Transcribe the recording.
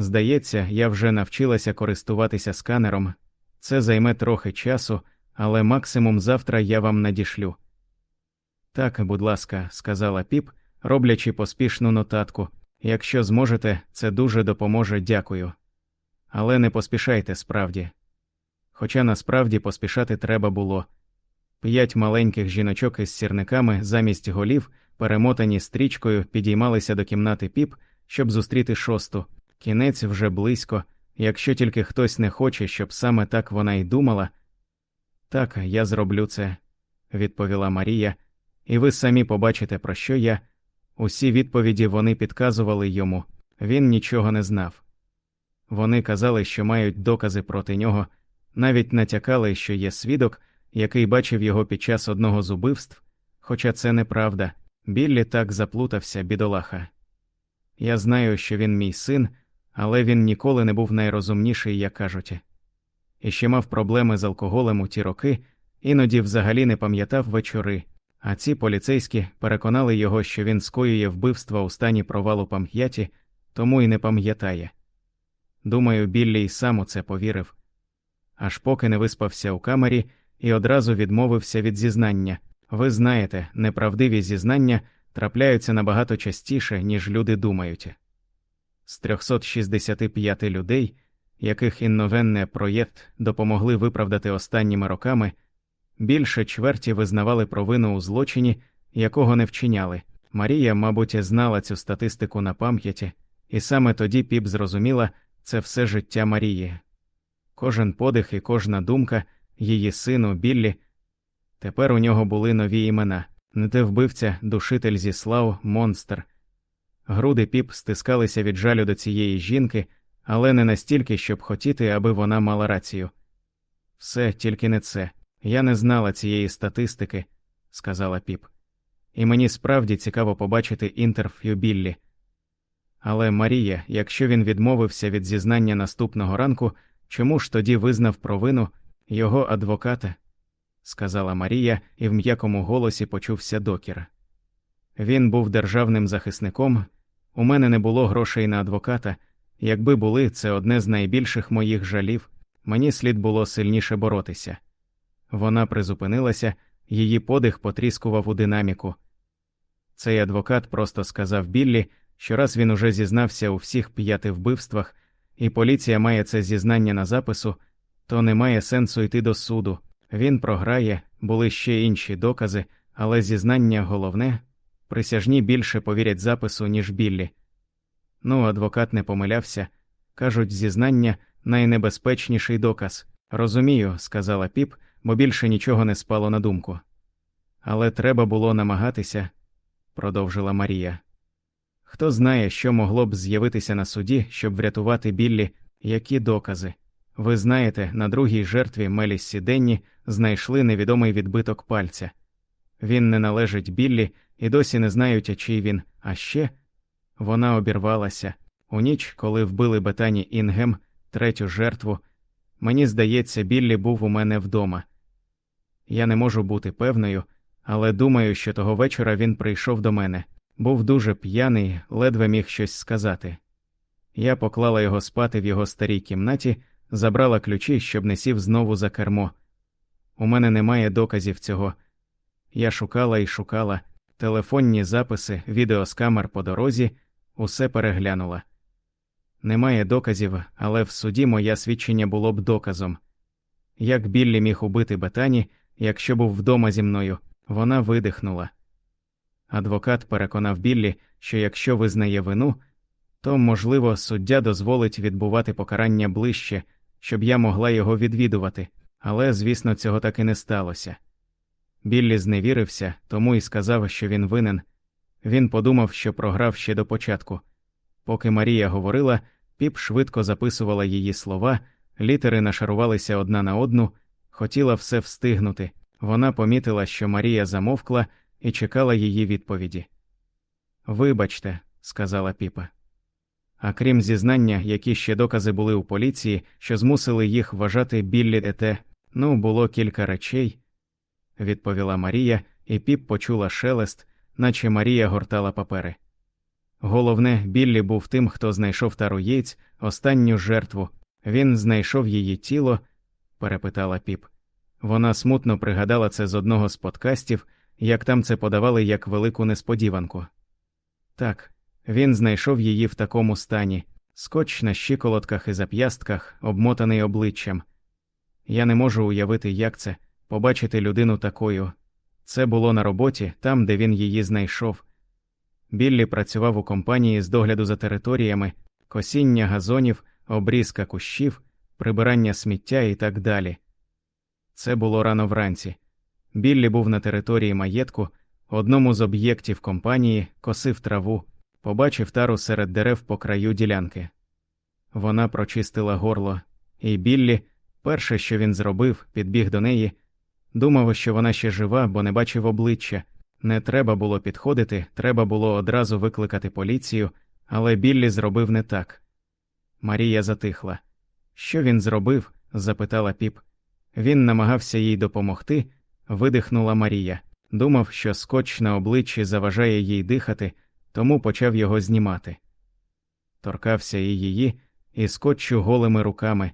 Здається, я вже навчилася користуватися сканером. Це займе трохи часу, але максимум завтра я вам надішлю. Так, будь ласка, сказала піп, роблячи поспішну нотатку. Якщо зможете, це дуже допоможе, дякую. Але не поспішайте справді. Хоча насправді поспішати треба було. П'ять маленьких жіночок із сірниками замість голів, перемотані стрічкою, підіймалися до кімнати піп, щоб зустріти шосту. Кінець вже близько, якщо тільки хтось не хоче, щоб саме так вона й думала. Так, я зроблю це, відповіла Марія, і ви самі побачите, про що я. Усі відповіді вони підказували йому, він нічого не знав. Вони казали, що мають докази проти нього, навіть натякали, що є свідок, який бачив його під час одного з убивств, хоча це неправда. Біллі так заплутався, бідолаха. Я знаю, що він мій син, але він ніколи не був найрозумніший, як кажуть. І ще мав проблеми з алкоголем у ті роки, іноді взагалі не пам'ятав вечори, а ці поліцейські переконали його, що він скоює вбивства у стані провалу пам'яті, тому й не пам'ятає. Думаю, Біллі й сам у це повірив. Аж поки не виспався у камері і одразу відмовився від зізнання. Ви знаєте, неправдиві зізнання трапляються набагато частіше, ніж люди думають. З 365 людей, яких інновенне проєкт допомогли виправдати останніми роками, більше чверті визнавали провину у злочині, якого не вчиняли. Марія, мабуть, знала цю статистику на пам'яті, і саме тоді піп зрозуміла це все життя Марії. Кожен подих і кожна думка її сину Біллі. Тепер у нього були нові імена не те вбивця, душитель зі слав, монстр. Груди піп стискалися від жалю до цієї жінки, але не настільки, щоб хотіти, аби вона мала рацію. Все тільки не це. Я не знала цієї статистики, сказала піп. І мені справді цікаво побачити інтерв'ю Біллі. Але Марія, якщо він відмовився від зізнання наступного ранку, чому ж тоді визнав провину його адвоката? сказала Марія, і в м'якому голосі почувся докір. Він був державним захисником, у мене не було грошей на адвоката. Якби були, це одне з найбільших моїх жалів, мені слід було сильніше боротися. Вона призупинилася, її подих потріскував у динаміку. Цей адвокат просто сказав Біллі, що раз він уже зізнався у всіх п'яти вбивствах, і поліція має це зізнання на запису, то немає сенсу йти до суду. Він програє, були ще інші докази, але зізнання головне присяжні більше повірять запису, ніж Біллі. Ну, адвокат не помилявся кажуть, зізнання найнебезпечніший доказ. Розумію, сказала піп, бо більше нічого не спало на думку. Але треба було намагатися, продовжила Марія. Хто знає, що могло б з'явитися на суді, щоб врятувати Біллі, які докази. Ви знаєте, на другій жертві Меліссі Денні знайшли невідомий відбиток пальця. Він не належить Біллі і досі не знають, чий він, а ще вона обірвалася у ніч, коли вбили Бетані Інгем, третю жертву. Мені здається, Біллі був у мене вдома. Я не можу бути певною, але думаю, що того вечора він прийшов до мене, був дуже п'яний, ледве міг щось сказати. Я поклала його спати в його старій кімнаті, забрала ключі, щоб не сів знову за кермо. У мене немає доказів цього. Я шукала і шукала телефонні записи, відео з камер по дорозі, усе переглянула. Немає доказів, але в суді моє свідчення було б доказом. Як Біллі міг убити Бетані, якщо був вдома зі мною, вона видихнула. Адвокат переконав Біллі, що якщо визнає вину, то, можливо, суддя дозволить відбувати покарання ближче, щоб я могла його відвідувати, але, звісно, цього так і не сталося. Біллі зневірився, тому і сказав, що він винен. Він подумав, що програв ще до початку. Поки Марія говорила, піп швидко записувала її слова, літери нашарувалися одна на одну, хотіла все встигнути. Вона помітила, що Марія замовкла і чекала її відповіді. Вибачте, сказала піпа. А крім зізнання, які ще докази були у поліції, що змусили їх вважати біллі ете, ну, було кілька речей, відповіла Марія, і піп почула шелест, наче Марія гортала папери. Головне, Біллі був тим, хто знайшов тару яєць, останню жертву. Він знайшов її тіло? перепитала піп. Вона смутно пригадала це з одного з подкастів, як там це подавали як велику несподіванку. Так, він знайшов її в такому стані, скотч на щиколотках і зап'ястках, обмотаний обличчям. Я не можу уявити, як це побачити людину такою. Це було на роботі, там, де він її знайшов. Біллі працював у компанії з догляду за територіями, косіння газонів, обрізка кущів, прибирання сміття і так далі. Це було рано вранці. Біллі був на території маєтку, одному з об'єктів компанії, косив траву, побачив тару серед дерев по краю ділянки. Вона прочистила горло, і Біллі, перше, що він зробив, підбіг до неї, думав, що вона ще жива, бо не бачив обличчя. Не треба було підходити, треба було одразу викликати поліцію, але Біллі зробив не так. Марія затихла. Що він зробив? запитала піп. Він намагався їй допомогти, видихнула Марія. Думав, що скотч на обличчі заважає їй дихати, тому почав його знімати. Торкався і її, і скотчу голими руками,